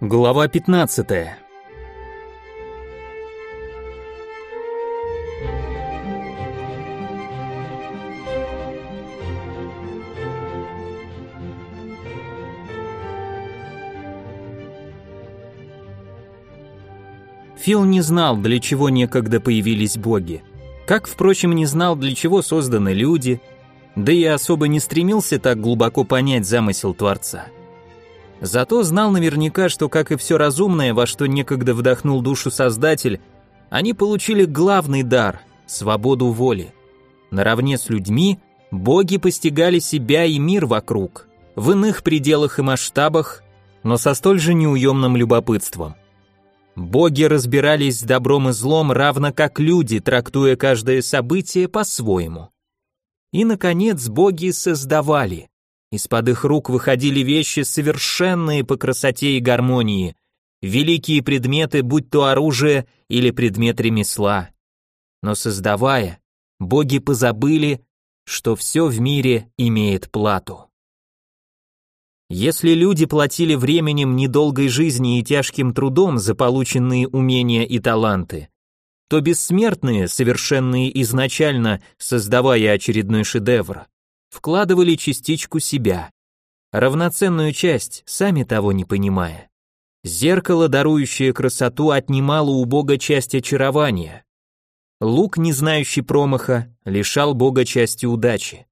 Глава 15. Фил не знал, для чего некогда появились боги. Как, впрочем, не знал, для чего созданы люди, да и особо не стремился так глубоко понять замысел Творца. Зато знал наверняка, что, как и все разумное, во что некогда вдохнул душу Создатель, они получили главный дар – свободу воли. Наравне с людьми боги постигали себя и мир вокруг, в иных пределах и масштабах, но со столь же неуемным любопытством. Боги разбирались с добром и злом равно как люди, трактуя каждое событие по-своему. И, наконец, боги создавали. Из-под их рук выходили вещи совершенные по красоте и гармонии, великие предметы, будь то оружие или предмет ремесла. Но создавая, боги позабыли, что все в мире имеет плату. Если люди платили временем недолгой жизни и тяжким трудом за полученные умения и таланты, то бессмертные, совершенные изначально, создавая очередной шедевр, вкладывали частичку себя, равноценную часть, сами того не понимая. Зеркало, дарующее красоту, отнимало у Бога часть очарования. Лук, не знающий промаха, лишал Бога части удачи.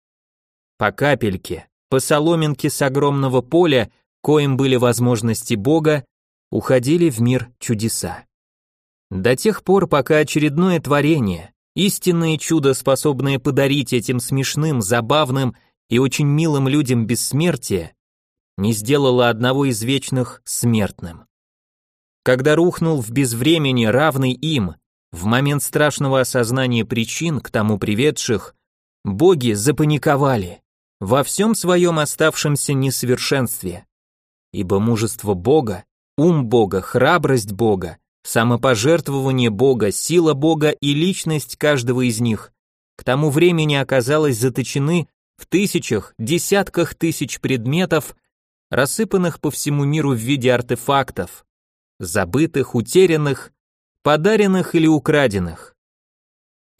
По капельке, по соломинке с огромного поля, коим были возможности Бога, уходили в мир чудеса. До тех пор, пока очередное творение, истинное чудо, способное подарить этим смешным, забавным и очень милым людям бессмертие, не сделало одного из вечных смертным. Когда рухнул в безвремени равный им, в момент страшного осознания причин, к тому приведших, боги запаниковали во всем своем оставшемся несовершенстве. Ибо мужество Бога, ум Бога, храбрость Бога Самопожертвование Бога, сила Бога и личность каждого из них к тому времени оказалось заточены в тысячах, десятках тысяч предметов, рассыпанных по всему миру в виде артефактов, забытых, утерянных, подаренных или украденных.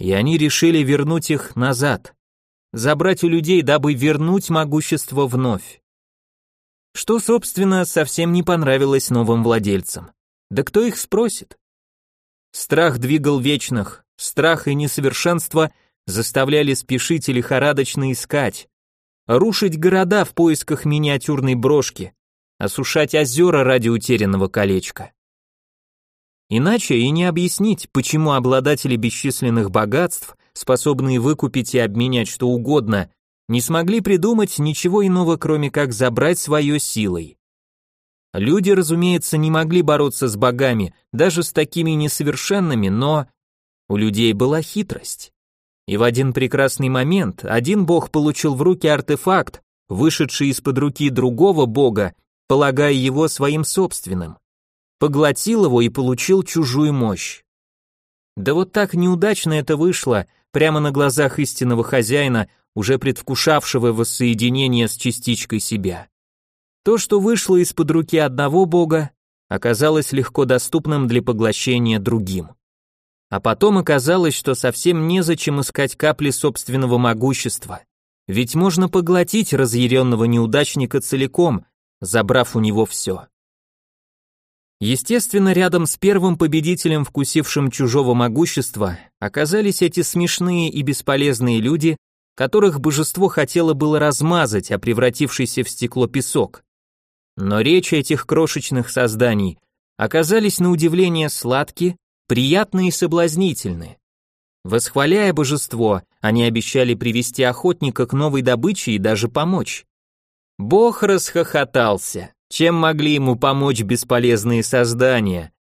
И они решили вернуть их назад, забрать у людей, дабы вернуть могущество вновь. Что, собственно, совсем не понравилось новым владельцам. Да кто их спросит? Страх двигал вечных, страх и несовершенство заставляли спешить и лихорадочно искать, рушить города в поисках миниатюрной брошки, осушать озера ради утерянного колечка. Иначе и не объяснить, почему обладатели бесчисленных богатств, способные выкупить и обменять что угодно, не смогли придумать ничего иного, кроме как забрать свое силой. Люди, разумеется, не могли бороться с богами, даже с такими несовершенными, но у людей была хитрость. И в один прекрасный момент один бог получил в руки артефакт, вышедший из-под руки другого бога, полагая его своим собственным. Поглотил его и получил чужую мощь. Да вот так неудачно это вышло, прямо на глазах истинного хозяина, уже предвкушавшего воссоединение с частичкой себя. То, что вышло из-под руки одного бога, оказалось легко доступным для поглощения другим. А потом оказалось, что совсем незачем искать капли собственного могущества, ведь можно поглотить разъяренного неудачника целиком, забрав у него все. Естественно, рядом с первым победителем, вкусившим чужого могущества, оказались эти смешные и бесполезные люди, которых божество хотело было размазать, а превратившийся в стекло песок. Но речи этих крошечных созданий оказались на удивление сладки, приятны и соблазнительны. Восхваляя божество, они обещали привести охотника к новой добыче и даже помочь. Бог расхохотался. Чем могли ему помочь бесполезные создания?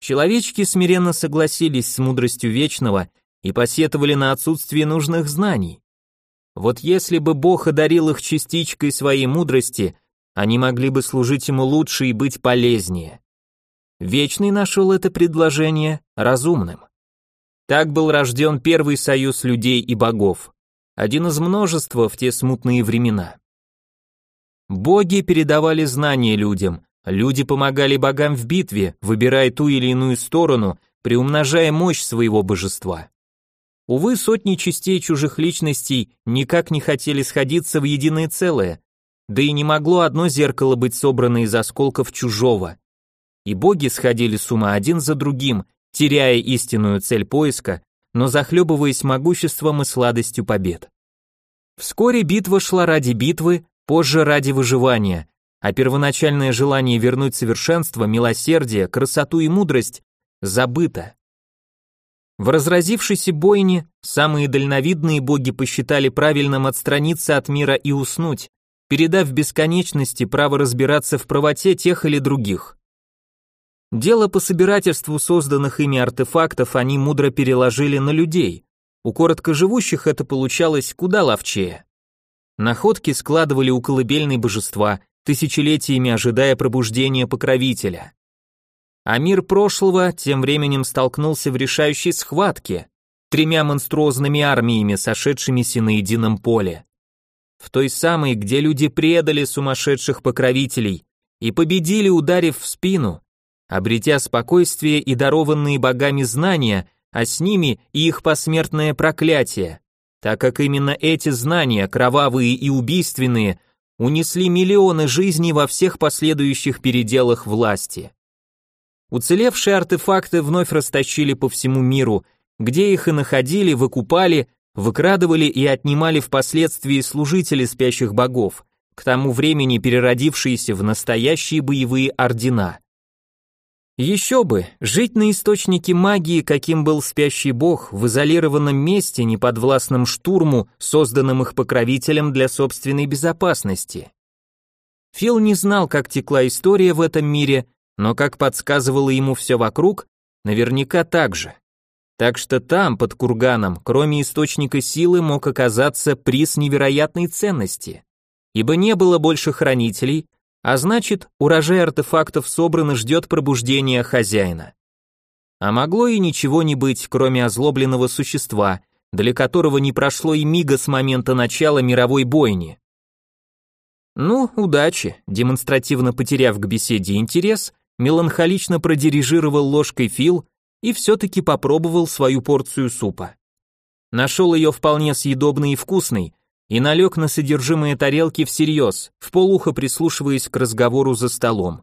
Человечки смиренно согласились с мудростью Вечного и посетовали на отсутствие нужных знаний. Вот если бы Бог одарил их частичкой своей мудрости, они могли бы служить ему лучше и быть полезнее. Вечный нашел это предложение разумным. Так был рожден первый союз людей и богов, один из множества в те смутные времена. Боги передавали знания людям, Люди помогали богам в битве, выбирая ту или иную сторону, приумножая мощь своего божества. Увы, сотни частей чужих личностей никак не хотели сходиться в единое целое, да и не могло одно зеркало быть собрано из осколков чужого. И боги сходили с ума один за другим, теряя истинную цель поиска, но захлебываясь могуществом и сладостью побед. Вскоре битва шла ради битвы, позже ради выживания, а первоначальное желание вернуть совершенство, милосердие, красоту и мудрость забыто. В разразившейся бойне самые дальновидные боги посчитали правильным отстраниться от мира и уснуть, передав бесконечности право разбираться в правоте тех или других. Дело по собирательству созданных ими артефактов они мудро переложили на людей. У короткоживущих это получалось куда ловчее. Находки складывали у колыбельной божества, тысячелетиями ожидая пробуждения покровителя. А мир прошлого тем временем столкнулся в решающей схватке, тремя монструозными армиями, сошедшимися на едином поле. В той самой, где люди предали сумасшедших покровителей и победили, ударив в спину, обретя спокойствие и дарованные богами знания, а с ними и их посмертное проклятие, так как именно эти знания, кровавые и убийственные, унесли миллионы жизней во всех последующих переделах власти. Уцелевшие артефакты вновь растащили по всему миру, где их и находили, выкупали, выкрадывали и отнимали впоследствии служители спящих богов, к тому времени переродившиеся в настоящие боевые ордена. Еще бы, жить на источнике магии, каким был спящий бог, в изолированном месте, неподвластном штурму, созданном их покровителем для собственной безопасности. Фил не знал, как текла история в этом мире, но как подсказывало ему все вокруг, наверняка так же. Так что там, под курганом, кроме источника силы, мог оказаться приз невероятной ценности. Ибо не было больше хранителей, а значит, урожай артефактов собран и ждет пробуждения хозяина. А могло и ничего не быть, кроме озлобленного существа, для которого не прошло и мига с момента начала мировой бойни. Ну, удачи, демонстративно потеряв к беседе интерес, меланхолично продирижировал ложкой Фил и все-таки попробовал свою порцию супа. Нашел ее вполне съедобной и вкусной, и налег на содержимое тарелки всерьез, в полухо прислушиваясь к разговору за столом.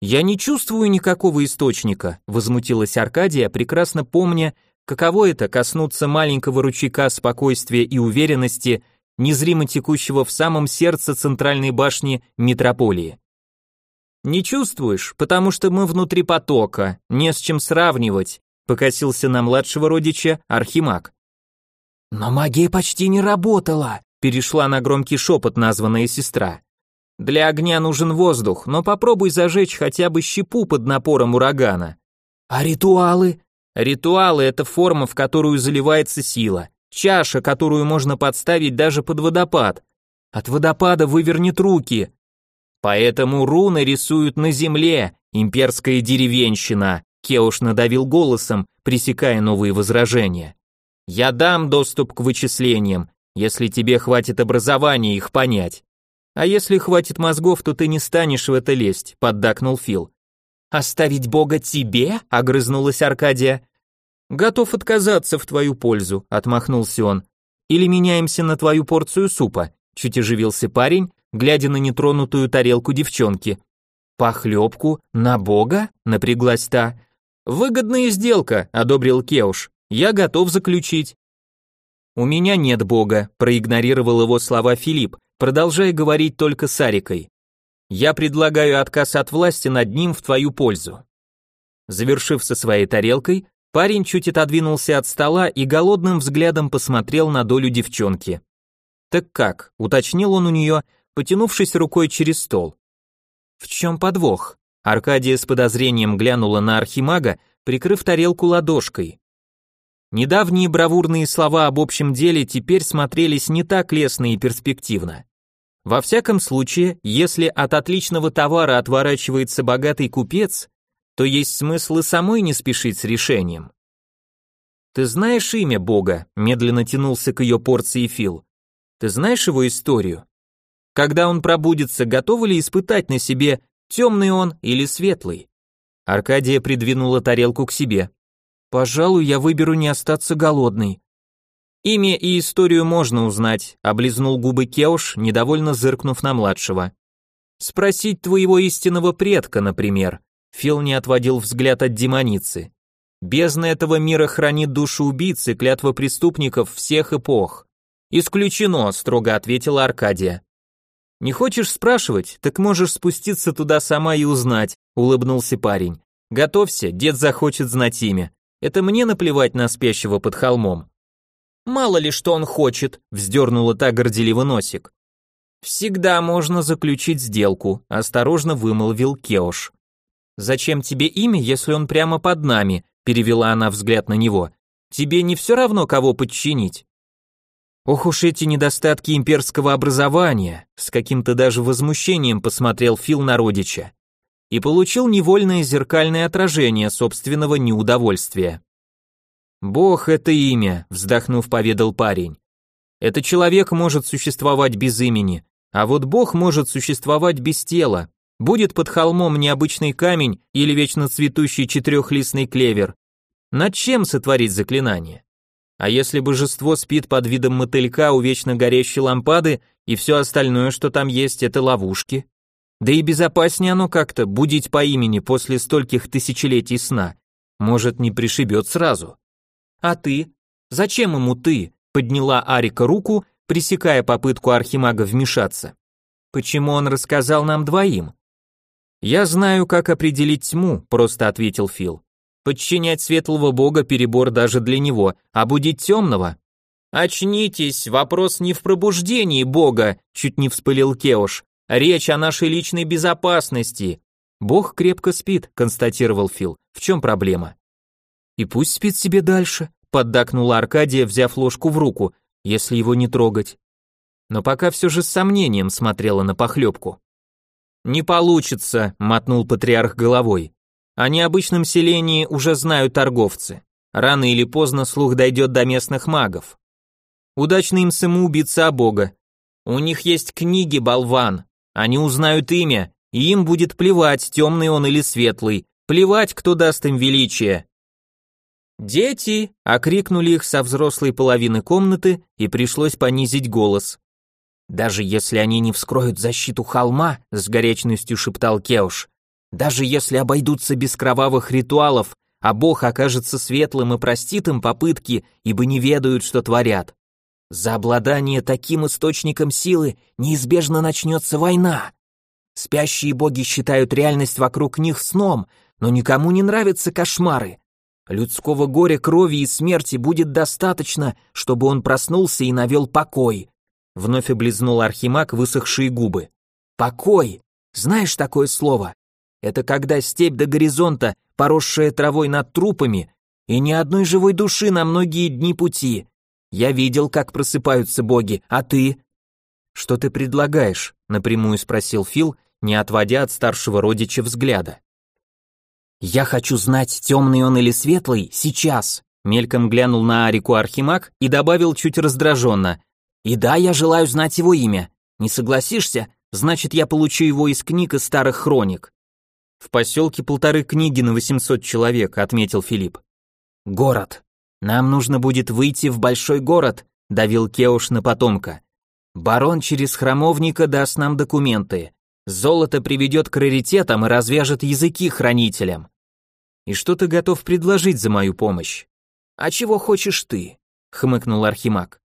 «Я не чувствую никакого источника», — возмутилась Аркадия, прекрасно помня, каково это коснуться маленького ручейка спокойствия и уверенности, незримо текущего в самом сердце центральной башни метрополии. Не чувствуешь, потому что мы внутри потока, не с чем сравнивать, покосился на младшего родича Архимаг. Но магия почти не работала, перешла на громкий шепот названная сестра. Для огня нужен воздух, но попробуй зажечь хотя бы щепу под напором урагана. А ритуалы? Ритуалы это форма, в которую заливается сила, чаша, которую можно подставить даже под водопад. От водопада вывернет руки, Поэтому руны рисуют на земле, имперская деревенщина, Кеуш надавил голосом, пресекая новые возражения. Я дам доступ к вычислениям, если тебе хватит образования их понять. А если хватит мозгов, то ты не станешь в это лезть, поддакнул Фил. Оставить Бога тебе? огрызнулась Аркадия. Готов отказаться в твою пользу, отмахнулся он. Или меняемся на твою порцию супа, чуть оживился парень, глядя на нетронутую тарелку девчонки. «Похлебку? На бога?» — напряглась та. «Выгодная сделка», — одобрил Кеуш. «Я готов заключить». «У меня нет бога», — проигнорировал его слова Филипп, продолжая говорить только с Арикой. «Я предлагаю отказ от власти над ним в твою пользу». Завершив со своей тарелкой, парень чуть отодвинулся от стола и голодным взглядом посмотрел на долю девчонки. «Так как?» — уточнил он у нее, потянувшись рукой через стол. В чем подвох? Аркадия с подозрением глянула на архимага, прикрыв тарелку ладошкой. Недавние бравурные слова об общем деле теперь смотрелись не так лестно и перспективно. Во всяком случае, если от отличного товара отворачивается богатый купец, то есть смысл и самой не спешить с решением. «Ты знаешь имя Бога?» – медленно тянулся к ее порции Фил. «Ты знаешь его историю?» Когда он пробудится, готовы ли испытать на себе Темный он или светлый? Аркадия придвинула тарелку к себе. Пожалуй, я выберу не остаться голодной. Имя и историю можно узнать, облизнул губы Кеуш, недовольно зыркнув на младшего. Спросить твоего истинного предка, например. Фил не отводил взгляд от демоницы. Бездна этого мира хранит душу убийцы, клятва преступников всех эпох. Исключено, строго ответила Аркадия. Не хочешь спрашивать, так можешь спуститься туда сама и узнать, улыбнулся парень. Готовься, дед захочет знать имя. Это мне наплевать на спящего под холмом. Мало ли что он хочет, вздернула та горделиво носик. Всегда можно заключить сделку, осторожно вымолвил Кеош. Зачем тебе имя, если он прямо под нами? перевела она взгляд на него. Тебе не все равно, кого подчинить. Ох уж эти недостатки имперского образования, с каким-то даже возмущением посмотрел Фил на родича и получил невольное зеркальное отражение собственного неудовольствия. Бог это имя, вздохнув, поведал парень. Это человек может существовать без имени, а вот Бог может существовать без тела. Будет под холмом необычный камень или вечно цветущий четырехлистный клевер. Над чем сотворить заклинание? А если божество спит под видом мотылька у вечно горящей лампады, и все остальное, что там есть, это ловушки? Да и безопаснее оно как-то, будить по имени после стольких тысячелетий сна. Может, не пришибет сразу. А ты? Зачем ему ты? Подняла Арика руку, пресекая попытку архимага вмешаться. Почему он рассказал нам двоим? Я знаю, как определить тьму, просто ответил Фил. Подчинять светлого бога перебор даже для него, а будить темного? Очнитесь, вопрос не в пробуждении бога, чуть не вспылил Кеош. Речь о нашей личной безопасности. Бог крепко спит, констатировал Фил. В чем проблема? И пусть спит себе дальше, поддакнула Аркадия, взяв ложку в руку, если его не трогать. Но пока все же с сомнением смотрела на похлебку. «Не получится», — мотнул патриарх головой. О необычном селении уже знают торговцы. Рано или поздно слух дойдет до местных магов. Удачно им самоубийца бога. У них есть книги, болван. Они узнают имя, и им будет плевать, темный он или светлый, плевать, кто даст им величие. «Дети!» — окрикнули их со взрослой половины комнаты, и пришлось понизить голос. «Даже если они не вскроют защиту холма», — с горячностью шептал Кеуш, даже если обойдутся без кровавых ритуалов, а Бог окажется светлым и простит им попытки, ибо не ведают, что творят. За обладание таким источником силы неизбежно начнется война. Спящие боги считают реальность вокруг них сном, но никому не нравятся кошмары. Людского горя, крови и смерти будет достаточно, чтобы он проснулся и навел покой. Вновь облизнул Архимаг высохшие губы. Покой. Знаешь такое слово? Это когда степь до горизонта, поросшая травой над трупами, и ни одной живой души на многие дни пути. Я видел, как просыпаются боги, а ты? Что ты предлагаешь? напрямую спросил Фил, не отводя от старшего родича взгляда. Я хочу знать, темный он или светлый, сейчас. Мельком глянул на Арику Архимаг и добавил чуть раздраженно. И да, я желаю знать его имя. Не согласишься? Значит, я получу его из книг и старых хроник. В поселке полторы книги на 800 человек, отметил Филипп. Город. Нам нужно будет выйти в большой город, давил Кеуш на потомка. Барон через храмовника даст нам документы. Золото приведет к раритетам и развяжет языки хранителям. И что ты готов предложить за мою помощь? А чего хочешь ты? хмыкнул Архимаг.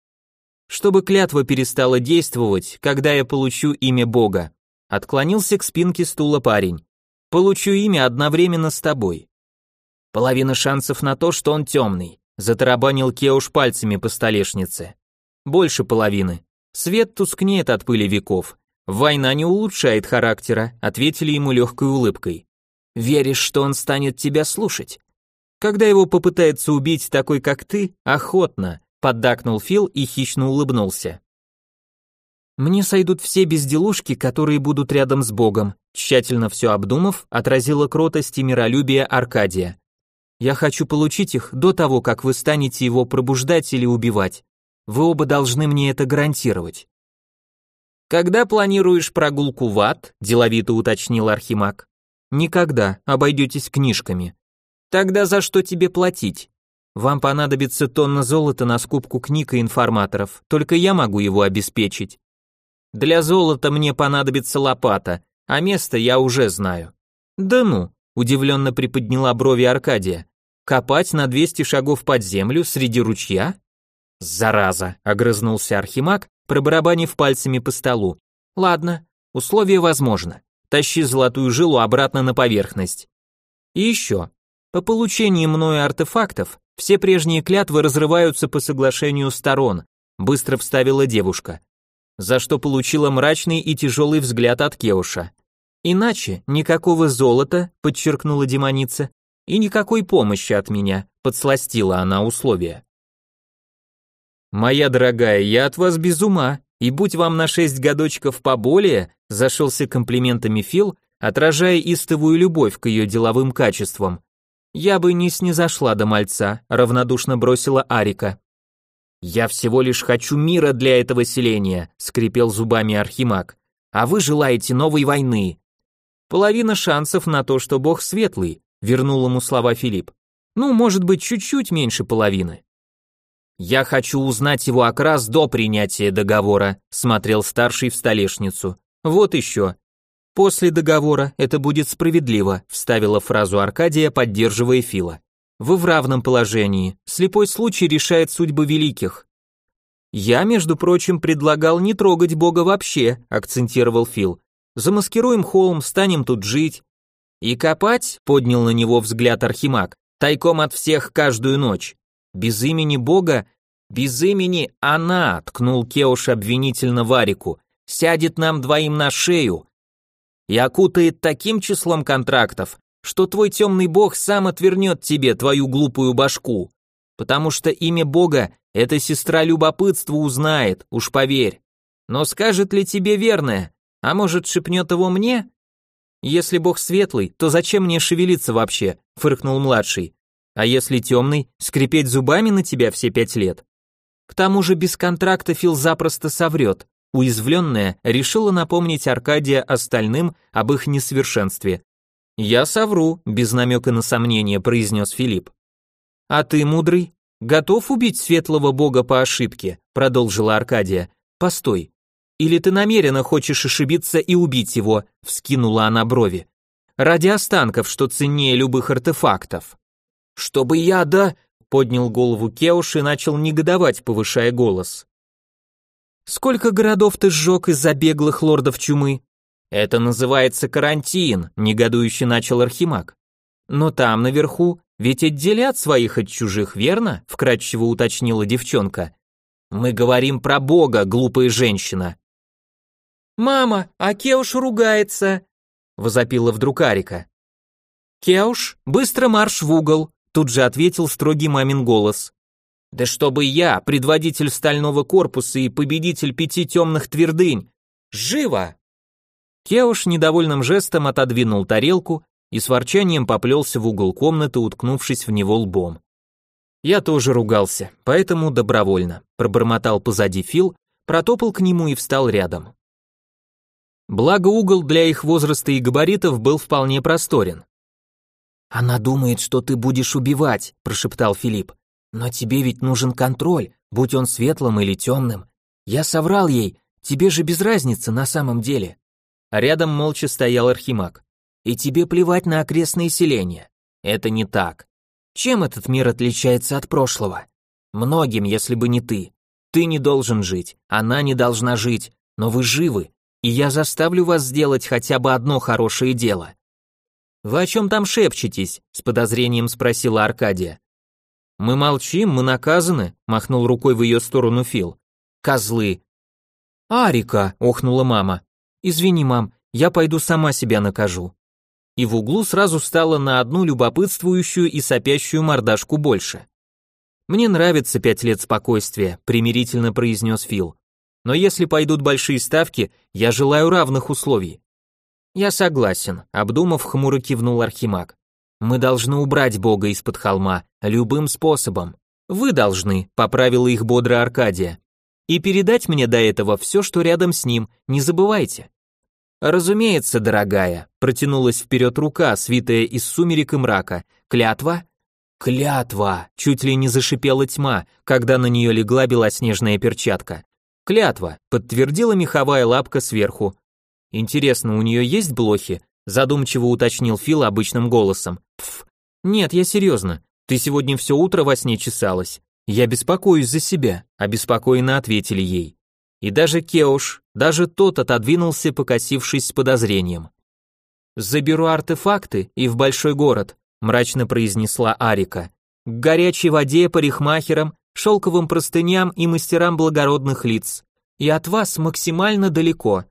Чтобы клятва перестала действовать, когда я получу имя Бога. Отклонился к спинке стула парень. Получу имя одновременно с тобой. Половина шансов на то, что он темный. Затарабанил Кеуш пальцами по столешнице. Больше половины. Свет тускнеет от пыли веков. Война не улучшает характера, ответили ему легкой улыбкой. Веришь, что он станет тебя слушать? Когда его попытается убить такой, как ты, охотно, поддакнул Фил и хищно улыбнулся. Мне сойдут все безделушки, которые будут рядом с Богом, тщательно все обдумав, отразила кротость и миролюбие Аркадия. Я хочу получить их до того, как вы станете его пробуждать или убивать. Вы оба должны мне это гарантировать. Когда планируешь прогулку в ад? деловито уточнил Архимаг. Никогда, обойдетесь книжками. Тогда за что тебе платить? Вам понадобится тонна золота на скупку книг и информаторов, только я могу его обеспечить. Для золота мне понадобится лопата, а место я уже знаю. Да ну, удивленно приподняла брови Аркадия. Копать на 200 шагов под землю среди ручья? Зараза, огрызнулся Архимаг, пробарабанив пальцами по столу. Ладно, условие возможно. Тащи золотую жилу обратно на поверхность. И еще. По получении мною артефактов, все прежние клятвы разрываются по соглашению сторон, быстро вставила девушка. За что получила мрачный и тяжелый взгляд от Кеуша. Иначе никакого золота, подчеркнула демоница, и никакой помощи от меня, подсластила она условия. Моя дорогая, я от вас без ума, и будь вам на шесть годочков поболее, зашелся комплиментами Фил, отражая истовую любовь к ее деловым качествам. Я бы не снизошла до мальца, равнодушно бросила Арика. Я всего лишь хочу мира для этого селения, скрипел зубами Архимаг. А вы желаете новой войны. Половина шансов на то, что Бог светлый, вернул ему слова Филипп. Ну, может быть, чуть-чуть меньше половины. Я хочу узнать его окрас до принятия договора, смотрел старший в столешницу. Вот еще. После договора это будет справедливо, вставила фразу Аркадия, поддерживая Фила. Вы в равном положении. Слепой случай решает судьбы великих. Я, между прочим, предлагал не трогать Бога вообще, акцентировал Фил. Замаскируем холм, станем тут жить. И копать, поднял на него взгляд Архимаг, тайком от всех каждую ночь. Без имени Бога, без имени она, ткнул Кеуш обвинительно Варику, сядет нам двоим на шею и окутает таким числом контрактов, что твой темный бог сам отвернет тебе твою глупую башку, потому что имя бога эта сестра любопытства узнает, уж поверь. Но скажет ли тебе верное, а может шепнет его мне? Если бог светлый, то зачем мне шевелиться вообще, фыркнул младший. А если темный, скрипеть зубами на тебя все пять лет? К тому же без контракта Фил запросто соврет. Уязвленная решила напомнить Аркадия остальным об их несовершенстве. «Я совру», — без намека на сомнение произнес Филипп. «А ты, мудрый, готов убить светлого бога по ошибке?» — продолжила Аркадия. «Постой. Или ты намеренно хочешь ошибиться и убить его?» — вскинула она брови. «Ради останков, что ценнее любых артефактов». «Чтобы я, да...» — поднял голову Кеуш и начал негодовать, повышая голос. «Сколько городов ты сжег из-за беглых лордов чумы?» «Это называется карантин», — негодующе начал Архимаг. «Но там, наверху, ведь отделят своих от чужих, верно?» — вкратчиво уточнила девчонка. «Мы говорим про Бога, глупая женщина». «Мама, а Кеуш ругается», — возопила вдруг Арика. «Кеуш, быстро марш в угол», Тут же ответил строгий мамин голос. «Да чтобы я, предводитель стального корпуса и победитель пяти темных твердынь! Живо!» Кеуш недовольным жестом отодвинул тарелку и с ворчанием поплелся в угол комнаты, уткнувшись в него лбом. Я тоже ругался, поэтому добровольно. Пробормотал позади Фил, протопал к нему и встал рядом. Благо угол для их возраста и габаритов был вполне просторен. «Она думает, что ты будешь убивать», – прошептал Филипп. «Но тебе ведь нужен контроль, будь он светлым или темным. Я соврал ей, тебе же без разницы на самом деле». А рядом молча стоял Архимаг. «И тебе плевать на окрестные селения. Это не так. Чем этот мир отличается от прошлого? Многим, если бы не ты. Ты не должен жить, она не должна жить, но вы живы, и я заставлю вас сделать хотя бы одно хорошее дело. «Вы о чем там шепчетесь?» — с подозрением спросила Аркадия. «Мы молчим, мы наказаны», — махнул рукой в ее сторону Фил. «Козлы». «Арика», — охнула мама. «Извини, мам, я пойду сама себя накажу». И в углу сразу стало на одну любопытствующую и сопящую мордашку больше. «Мне нравится пять лет спокойствия», — примирительно произнес Фил. «Но если пойдут большие ставки, я желаю равных условий. Я согласен, обдумав, хмуро кивнул Архимаг. Мы должны убрать Бога из-под холма любым способом. Вы должны, поправила их бодро Аркадия. И передать мне до этого все, что рядом с ним, не забывайте». «Разумеется, дорогая», — протянулась вперед рука, свитая из сумерек и мрака. «Клятва?» «Клятва!» — чуть ли не зашипела тьма, когда на нее легла белоснежная перчатка. «Клятва!» — подтвердила меховая лапка сверху. «Интересно, у нее есть блохи?» — задумчиво уточнил Фил обычным голосом. «Пф, нет, я серьезно. Ты сегодня все утро во сне чесалась. Я беспокоюсь за себя», — обеспокоенно ответили ей. И даже Кеуш, даже тот отодвинулся, покосившись с подозрением. «Заберу артефакты и в большой город», мрачно произнесла Арика. К горячей воде, парикмахерам, шелковым простыням и мастерам благородных лиц. И от вас максимально далеко.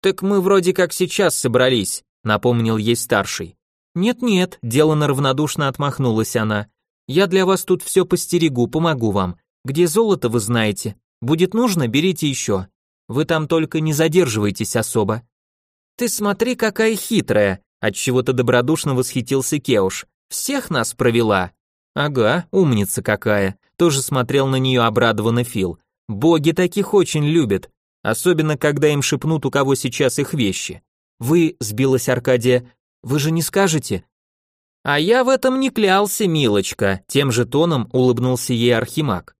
Так мы вроде как сейчас собрались, напомнил ей старший. Нет-нет, делано равнодушно отмахнулась она. Я для вас тут все постерегу, помогу вам. Где золото, вы знаете. Будет нужно, берите еще. Вы там только не задерживайтесь особо. Ты смотри, какая хитрая, от чего-то добродушно восхитился Кеуш. Всех нас провела. Ага, умница какая. Тоже смотрел на нее обрадованно Фил. Боги таких очень любят, особенно когда им шепнут, у кого сейчас их вещи. Вы, сбилась Аркадия, вы же не скажете? А я в этом не клялся, милочка, тем же тоном улыбнулся ей Архимаг.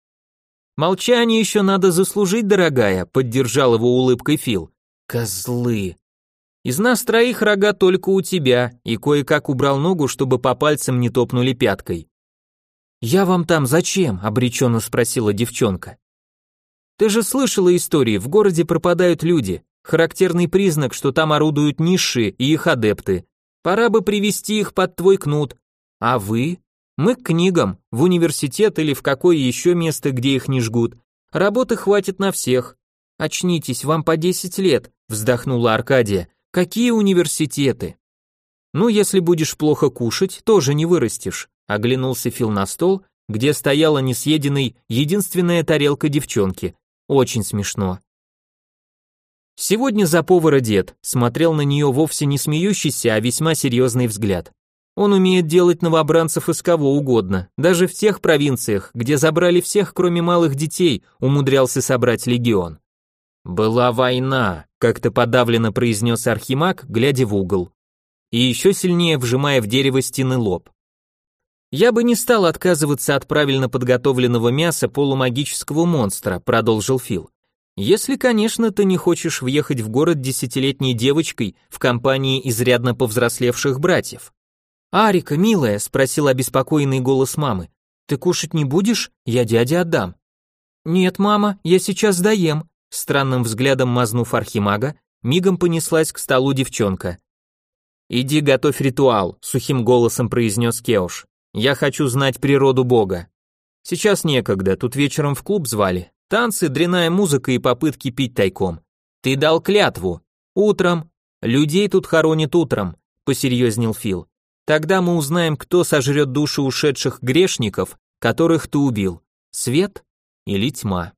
Молчание еще надо заслужить, дорогая, поддержал его улыбкой Фил. Козлы, из нас троих рога только у тебя, и кое-как убрал ногу, чтобы по пальцам не топнули пяткой. Я вам там зачем? обреченно спросила девчонка. Ты же слышала истории, в городе пропадают люди. Характерный признак, что там орудуют низшие и их адепты. Пора бы привести их под твой кнут. А вы? Мы к книгам, в университет или в какое еще место, где их не жгут. Работы хватит на всех. Очнитесь, вам по десять лет, вздохнула Аркадия. Какие университеты? Ну, если будешь плохо кушать, тоже не вырастешь. Оглянулся Фил на стол, где стояла несъеденной единственная тарелка девчонки. Очень смешно. Сегодня за повара дед смотрел на нее вовсе не смеющийся, а весьма серьезный взгляд. Он умеет делать новобранцев из кого угодно, даже в тех провинциях, где забрали всех, кроме малых детей, умудрялся собрать легион. «Была война», — как-то подавленно произнес Архимаг, глядя в угол. И еще сильнее вжимая в дерево стены лоб. «Я бы не стал отказываться от правильно подготовленного мяса полумагического монстра», — продолжил Фил. «Если, конечно, ты не хочешь въехать в город десятилетней девочкой в компании изрядно повзрослевших братьев». «Арика, милая», — спросил обеспокоенный голос мамы, — «ты кушать не будешь? Я дяде отдам». «Нет, мама, я сейчас доем», Странным взглядом мазнув архимага, мигом понеслась к столу девчонка. «Иди готовь ритуал», — сухим голосом произнес Кеуш. «Я хочу знать природу бога». «Сейчас некогда, тут вечером в клуб звали. Танцы, дряная музыка и попытки пить тайком. Ты дал клятву. Утром. Людей тут хоронят утром», — посерьезнел Фил. «Тогда мы узнаем, кто сожрет души ушедших грешников, которых ты убил. Свет или тьма?»